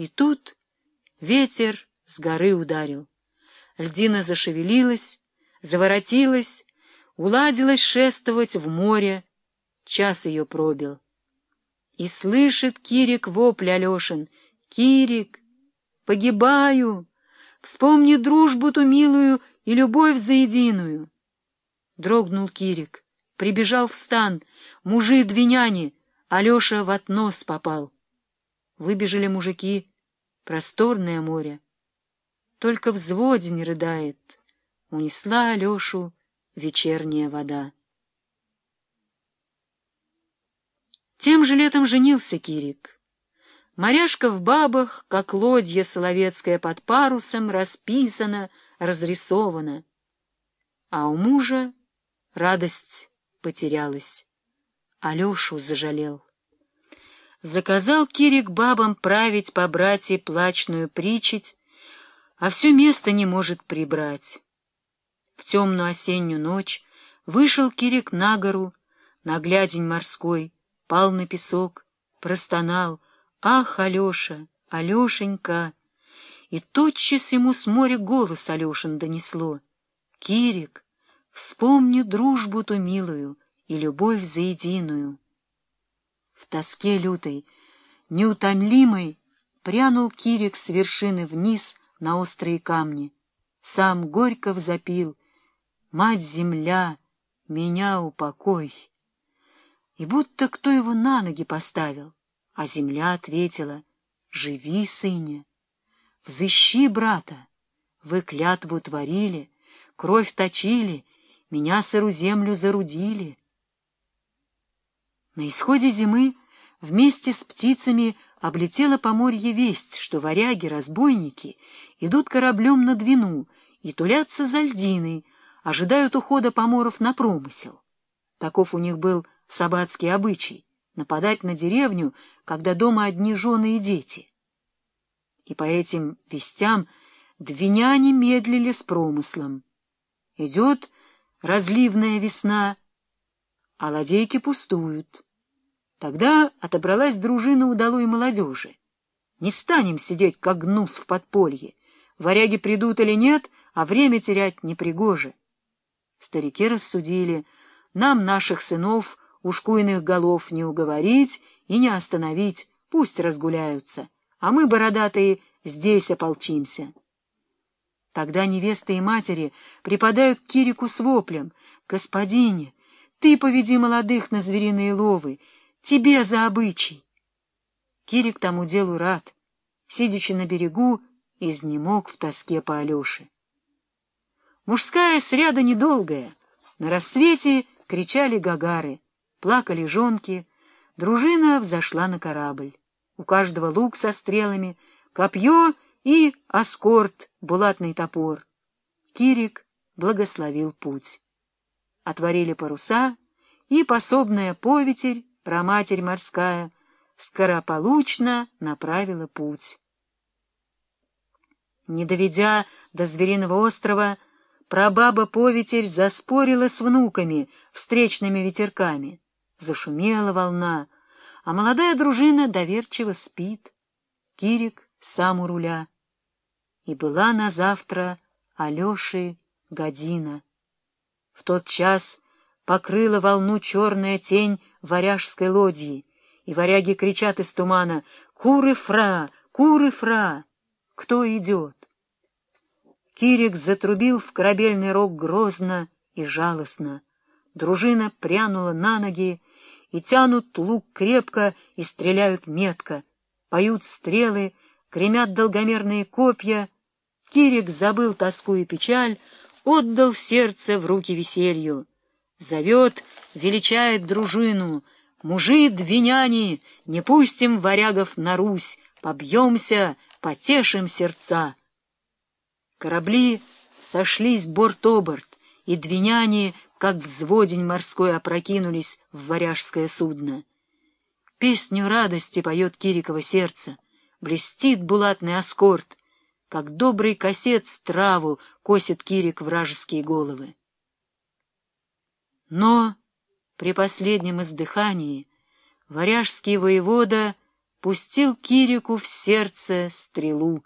И тут ветер с горы ударил. Льдина зашевелилась, заворотилась, уладилась шествовать в море. Час ее пробил. И слышит Кирик вопль Алешин. «Кирик, погибаю! Вспомни дружбу ту милую и любовь заединую!» Дрогнул Кирик, прибежал в стан, мужи двиняне, Алеша в относ попал. Выбежали мужики, просторное море. Только взводе не рыдает, унесла Алешу вечерняя вода. Тем же летом женился Кирик. Моряшка в бабах, как лодья соловецкая под парусом, расписана, разрисована. А у мужа радость потерялась. Алешу зажалел. Заказал Кирик бабам править по братье плачную причить, а все место не может прибрать. В темную осеннюю ночь вышел Кирик на гору, на глядень морской, пал на песок, простонал «Ах, Алеша, Алешенька!» И тотчас ему с моря голос Алешин донесло «Кирик, вспомни дружбу ту милую и любовь заединую». В тоске лютой, неутомимой, прянул Кирик с вершины вниз на острые камни. Сам горько взопил «Мать-земля, меня упокой!» И будто кто его на ноги поставил, а земля ответила, «Живи, сыне, взыщи, брата, вы клятву творили, кровь точили, меня сыру землю зарудили». На исходе зимы вместе с птицами облетела по морье весть, что варяги-разбойники идут кораблем на Двину и тулятся за льдиной, ожидают ухода поморов на промысел. Таков у них был сабатский обычай — нападать на деревню, когда дома одни жены и дети. И по этим вестям двиняне медлили с промыслом. Идет разливная весна, а ладейки пустуют. Тогда отобралась дружина удалой молодежи. Не станем сидеть, как гнус в подполье. Варяги придут или нет, а время терять непригоже. Старики рассудили, нам наших сынов ушкуйных голов не уговорить и не остановить, пусть разгуляются, а мы, бородатые, здесь ополчимся. Тогда невесты и матери припадают к Кирику с воплем. «Господине, ты поведи молодых на звериные ловы, тебе за обычай!» Кирик тому делу рад, сидячи на берегу, изнемог в тоске по Алёше. Мужская сряда недолгая. На рассвете кричали гагары — плакали жонки, дружина взошла на корабль. У каждого лук со стрелами, копье и аскорт, булатный топор. Кирик благословил путь. Отворили паруса, и пособная поветерь, проматерь морская, скорополучно направила путь. Не доведя до Звериного острова, прабаба-поветерь заспорила с внуками, встречными ветерками. Зашумела волна, а молодая дружина доверчиво спит. Кирик сам у руля. И была на завтра Алеши година. В тот час покрыла волну черная тень варяжской лодьи, и варяги кричат из тумана «Куры-фра! Куры-фра!» Кто идет? Кирик затрубил в корабельный рог грозно и жалостно. Дружина прянула на ноги, и тянут лук крепко и стреляют метко, поют стрелы, гремят долгомерные копья. Кирик забыл тоску и печаль, отдал сердце в руки веселью. Зовет, величает дружину, мужи двиняне, не пустим варягов на Русь, побьемся, потешим сердца. Корабли сошлись борт-оборт, и двиняне как взводень морской опрокинулись в варяжское судно. Песню радости поет Кирикова сердце, блестит булатный аскорд, как добрый косец траву косит Кирик вражеские головы. Но при последнем издыхании варяжский воевода пустил Кирику в сердце стрелу.